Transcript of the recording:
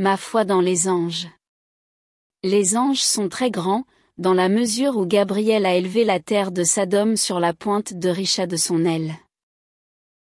Ma foi dans les anges. Les anges sont très grands, dans la mesure où Gabriel a élevé la terre de Sadom sur la pointe de Richa de son aile.